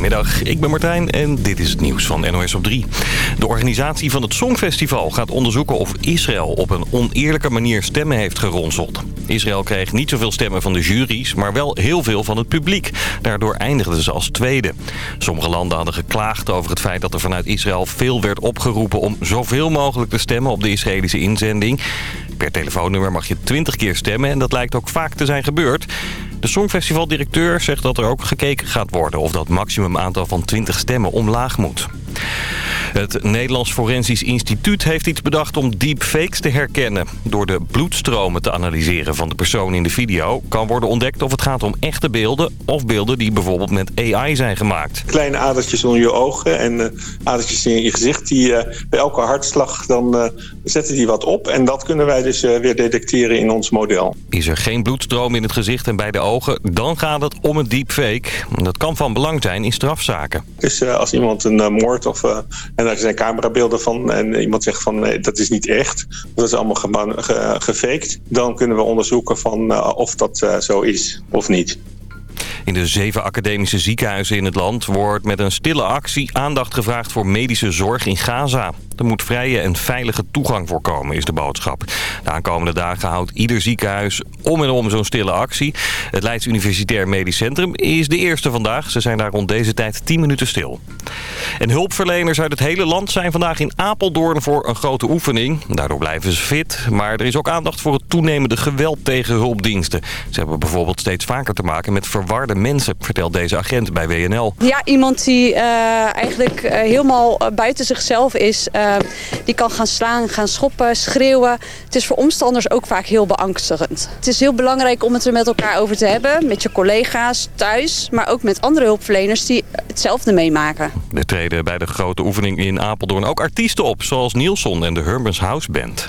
Goedemiddag, ik ben Martijn en dit is het nieuws van NOS op 3. De organisatie van het Songfestival gaat onderzoeken of Israël op een oneerlijke manier stemmen heeft geronseld. Israël kreeg niet zoveel stemmen van de juries, maar wel heel veel van het publiek. Daardoor eindigden ze als tweede. Sommige landen hadden geklaagd over het feit dat er vanuit Israël veel werd opgeroepen om zoveel mogelijk te stemmen op de Israëlische inzending. Per telefoonnummer mag je 20 keer stemmen en dat lijkt ook vaak te zijn gebeurd. De Songfestivaldirecteur zegt dat er ook gekeken gaat worden... of dat maximum aantal van 20 stemmen omlaag moet. Het Nederlands Forensisch Instituut heeft iets bedacht om deepfakes te herkennen. Door de bloedstromen te analyseren van de persoon in de video... kan worden ontdekt of het gaat om echte beelden... of beelden die bijvoorbeeld met AI zijn gemaakt. Kleine adertjes onder je ogen en uh, adertjes in je gezicht... die uh, bij elke hartslag dan uh, zetten die wat op. En dat kunnen wij dus weer detecteren in ons model. Is er geen bloedstroom in het gezicht en bij de ogen... dan gaat het om een deepfake. Dat kan van belang zijn in strafzaken. Dus als iemand een moord of en daar zijn camerabeelden van en iemand zegt van nee, dat is niet echt. Dat is allemaal ge ge gefaked. Dan kunnen we onderzoeken van uh, of dat uh, zo is of niet. In de zeven academische ziekenhuizen in het land wordt met een stille actie aandacht gevraagd voor medische zorg in Gaza. Er moet vrije en veilige toegang voorkomen, is de boodschap. De aankomende dagen houdt ieder ziekenhuis om en om zo'n stille actie. Het Leids Universitair Medisch Centrum is de eerste vandaag. Ze zijn daar rond deze tijd 10 minuten stil. En hulpverleners uit het hele land zijn vandaag in Apeldoorn voor een grote oefening. Daardoor blijven ze fit, maar er is ook aandacht voor het toenemende geweld tegen hulpdiensten. Ze hebben bijvoorbeeld steeds vaker te maken met verwarde mensen, vertelt deze agent bij WNL. Ja, iemand die uh, eigenlijk uh, helemaal buiten zichzelf is... die kan gaan slaan, gaan schoppen, schreeuwen. Het is voor omstanders ook vaak heel beangstigend. Het is heel belangrijk om het er met elkaar over te hebben. Met je collega's thuis, maar ook met andere hulpverleners die hetzelfde meemaken. Er treden bij de grote oefening in Apeldoorn ook artiesten op. Zoals Nielson en de Hermans House Band.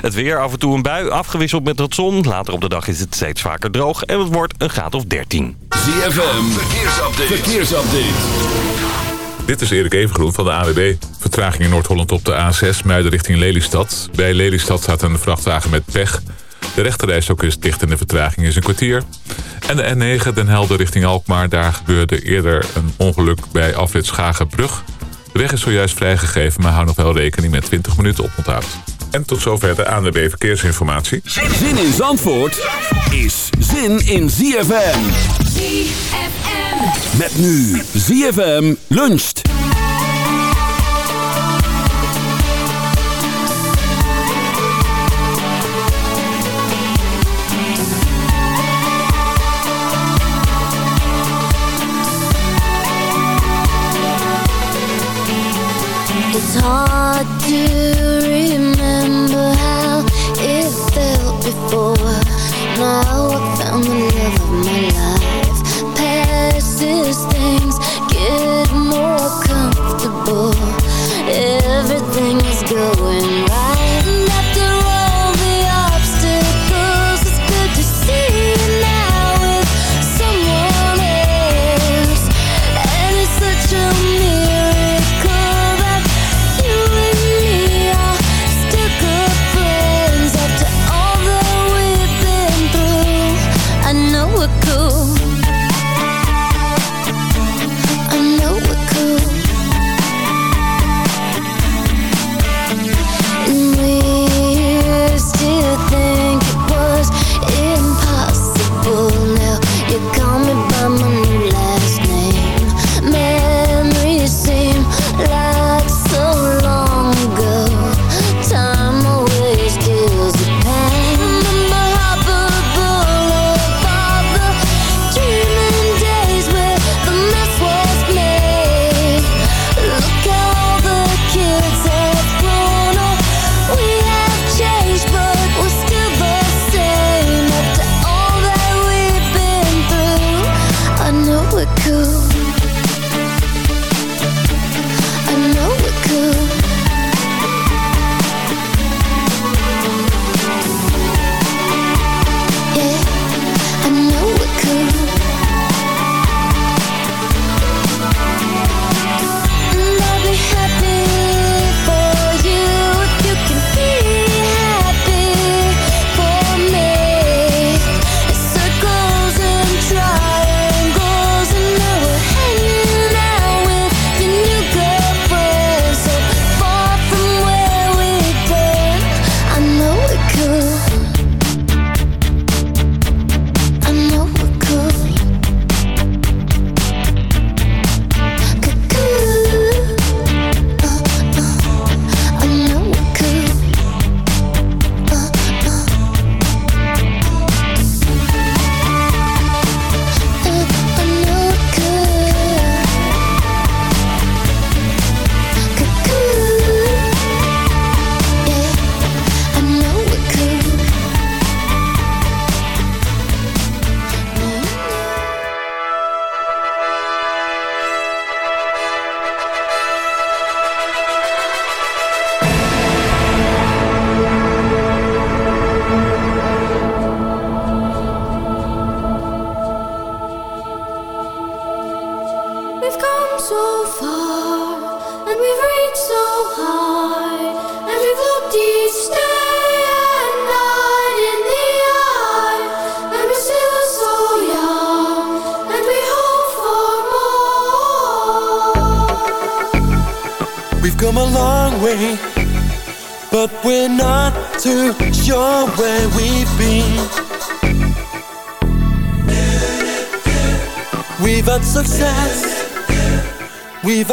Het weer, af en toe een bui, afgewisseld met wat zon. Later op de dag is het steeds vaker droog en het wordt een graad of 13. ZFM, verkeersupdate. verkeersupdate. Dit is Erik Evengroen van de AWB. Vertraging in Noord-Holland op de A6, Muiden richting Lelystad. Bij Lelystad staat een vrachtwagen met pech. De rechterrijstok is dicht en de vertraging is een kwartier. En de N9, Den Helder richting Alkmaar. Daar gebeurde eerder een ongeluk bij afrit Schagenbrug. De weg is zojuist vrijgegeven, maar hou nog wel rekening met 20 minuten oponthoud. En tot zover de ANWB Verkeersinformatie. Zin in Zandvoort is zin in ZFM. ZFM. Met nu ZFM luncht. It's hard to before. Now I found the love of my life. Past these things get more comfortable.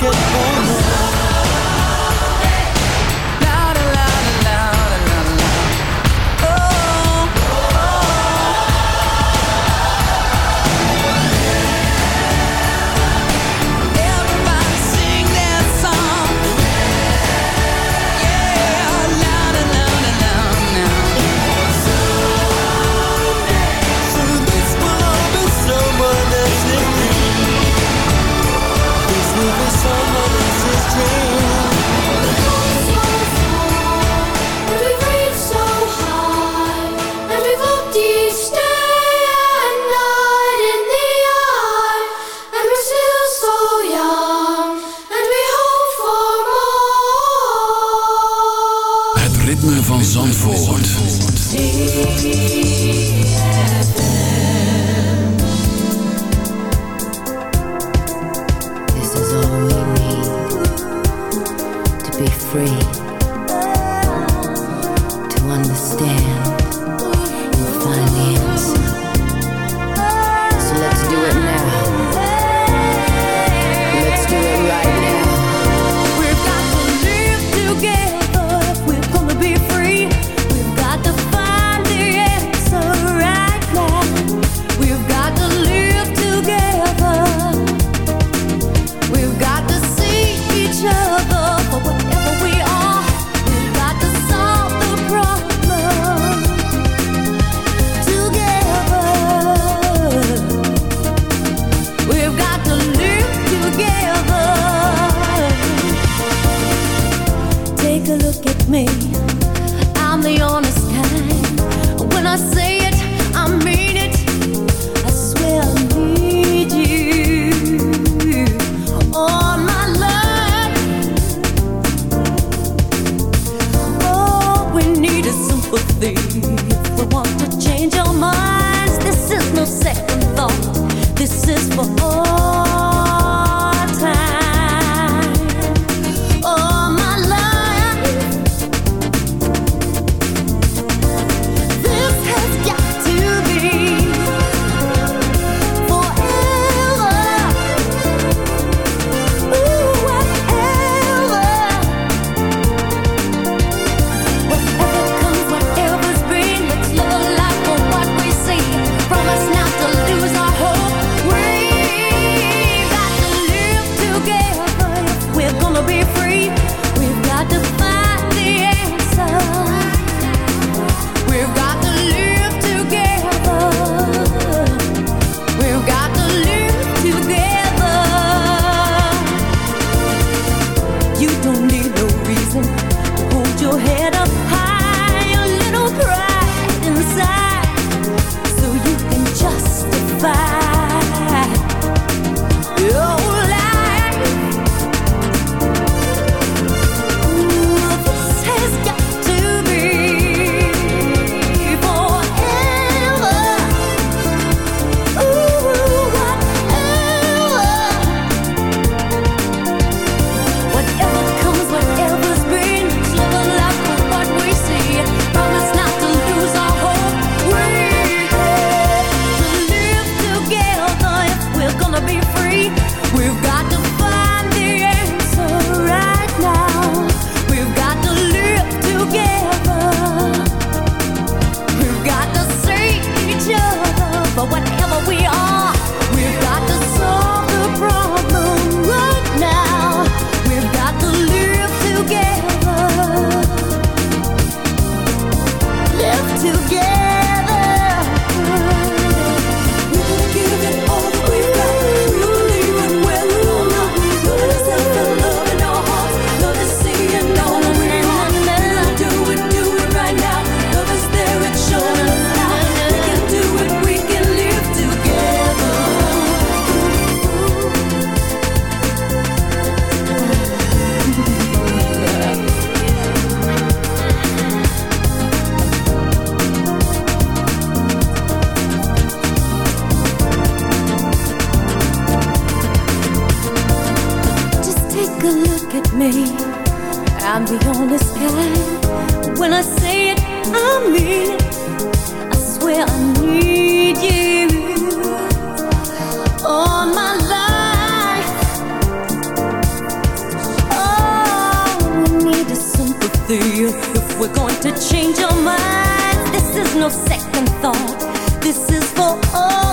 get home free. me. I'm the honest guy. When I say it, I mean it. I swear I need you all my life. All we need is sympathy if we're going to change our minds. This is no second thought. This is for all.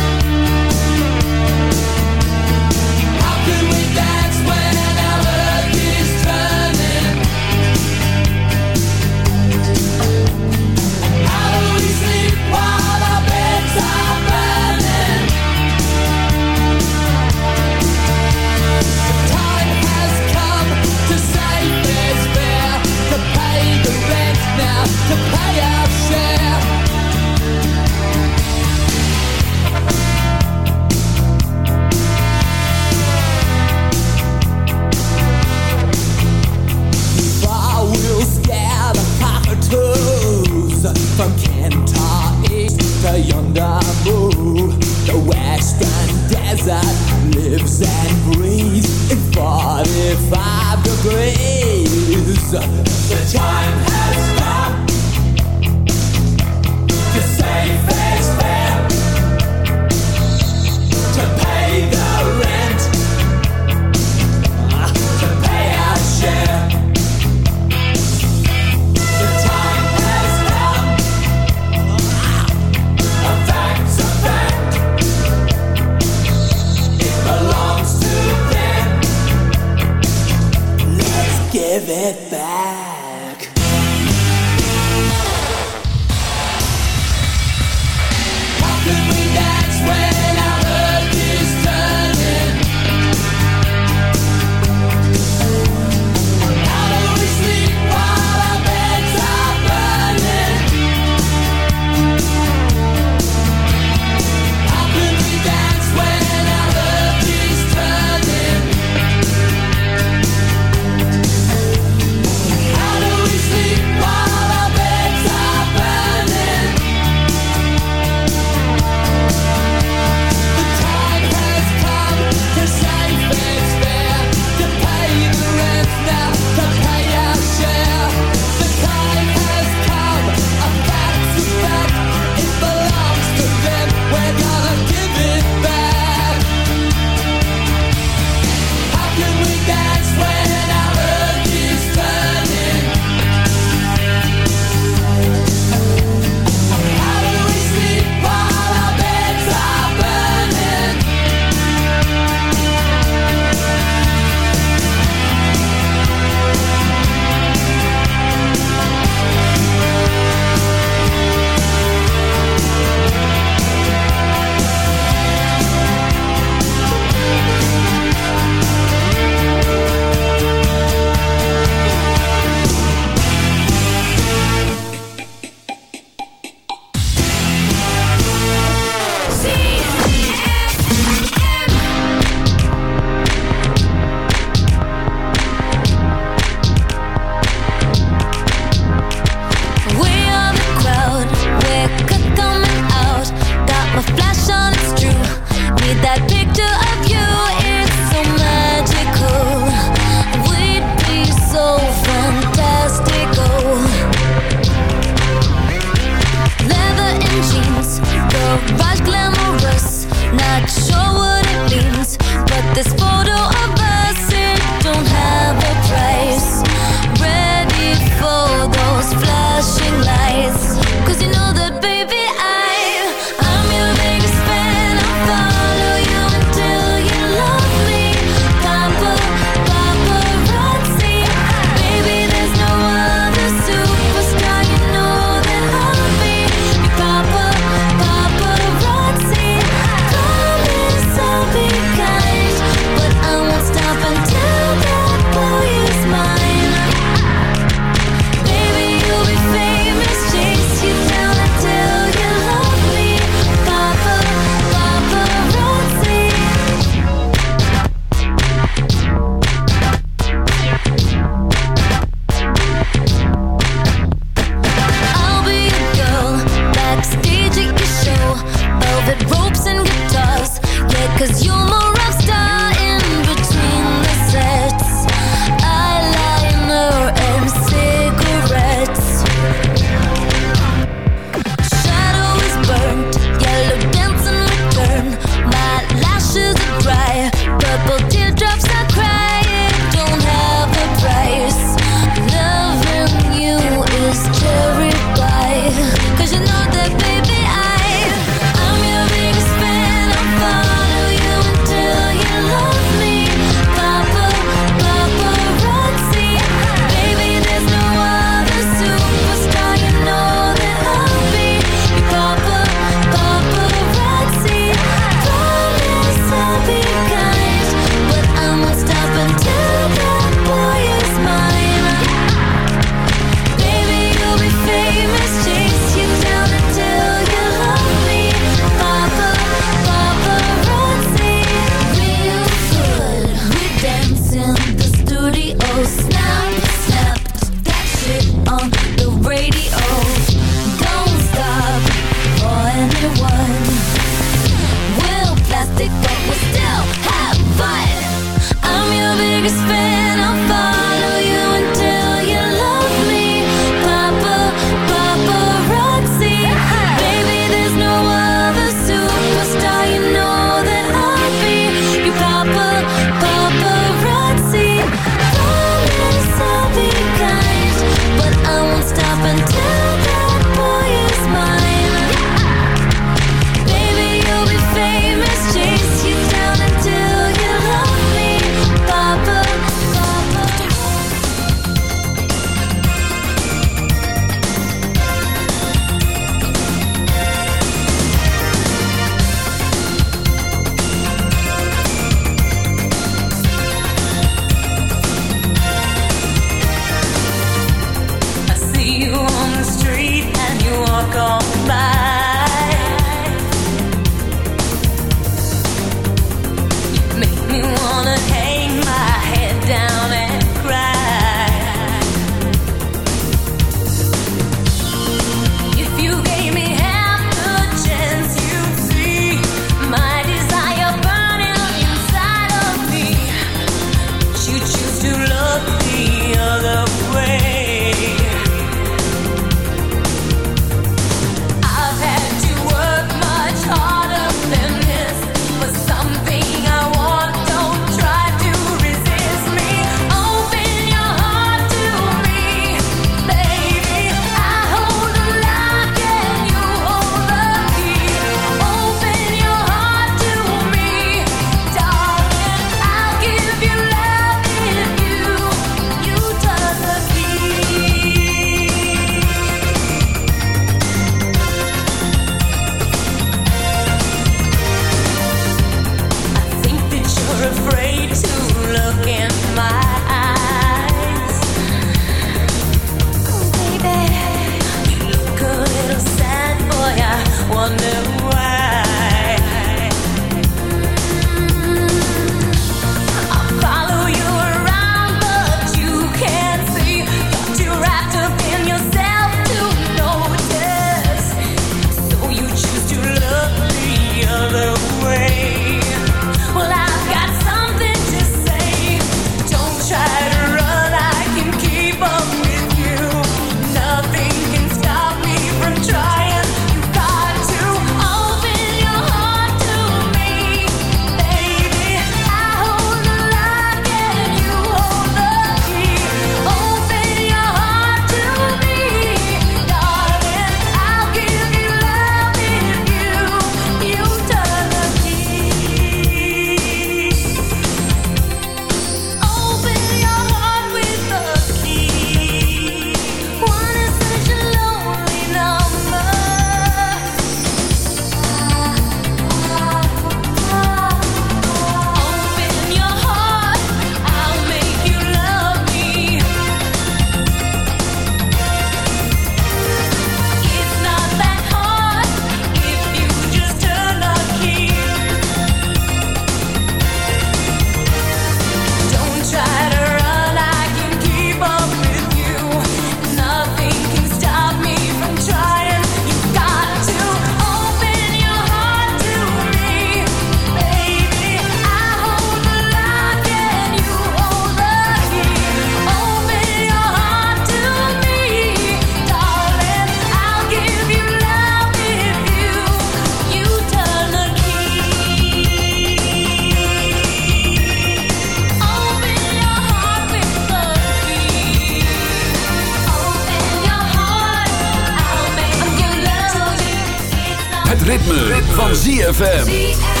Ritme, van ZFM.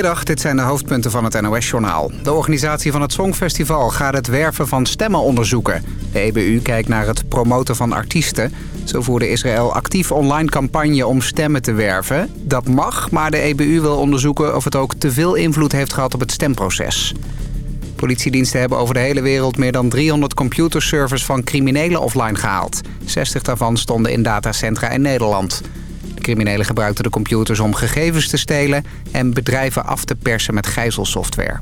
Goedemiddag, dit zijn de hoofdpunten van het NOS-journaal. De organisatie van het Songfestival gaat het werven van stemmen onderzoeken. De EBU kijkt naar het promoten van artiesten. Zo voerde Israël actief online campagne om stemmen te werven. Dat mag, maar de EBU wil onderzoeken of het ook te veel invloed heeft gehad op het stemproces. Politiediensten hebben over de hele wereld meer dan 300 computerservers van criminelen offline gehaald. 60 daarvan stonden in datacentra in Nederland. Criminelen gebruikten de computers om gegevens te stelen en bedrijven af te persen met gijzelsoftware.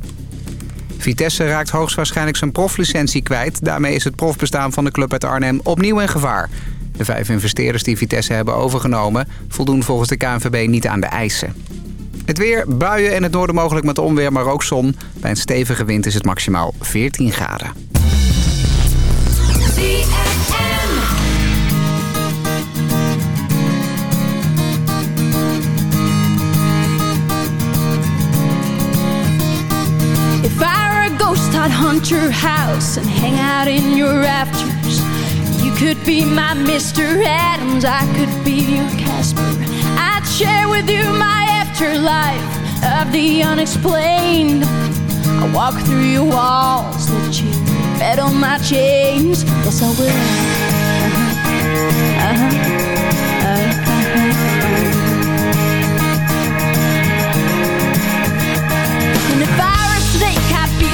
Vitesse raakt hoogstwaarschijnlijk zijn proflicentie kwijt. Daarmee is het profbestaan van de club uit Arnhem opnieuw in gevaar. De vijf investeerders die Vitesse hebben overgenomen... voldoen volgens de KNVB niet aan de eisen. Het weer, buien in het noorden mogelijk met onweer, maar ook zon. Bij een stevige wind is het maximaal 14 graden. Ghost, I'd hunt your house and hang out in your rafters. You could be my Mr. Adams, I could be your Casper. I'd share with you my afterlife of the unexplained. I walk through your walls, let you bet on my chains. Yes, I will. Uh-huh. Uh-huh.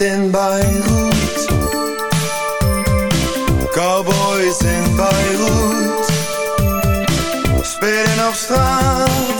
in Beirut? Cowboys in Beirut Spelen op straat,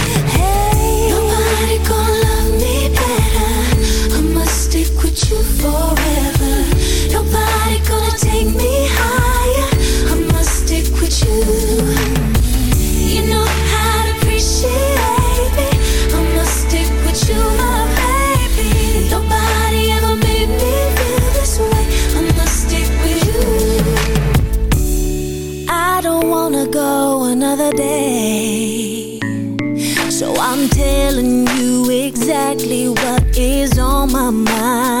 telling you exactly what is on my mind.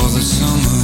for the summer.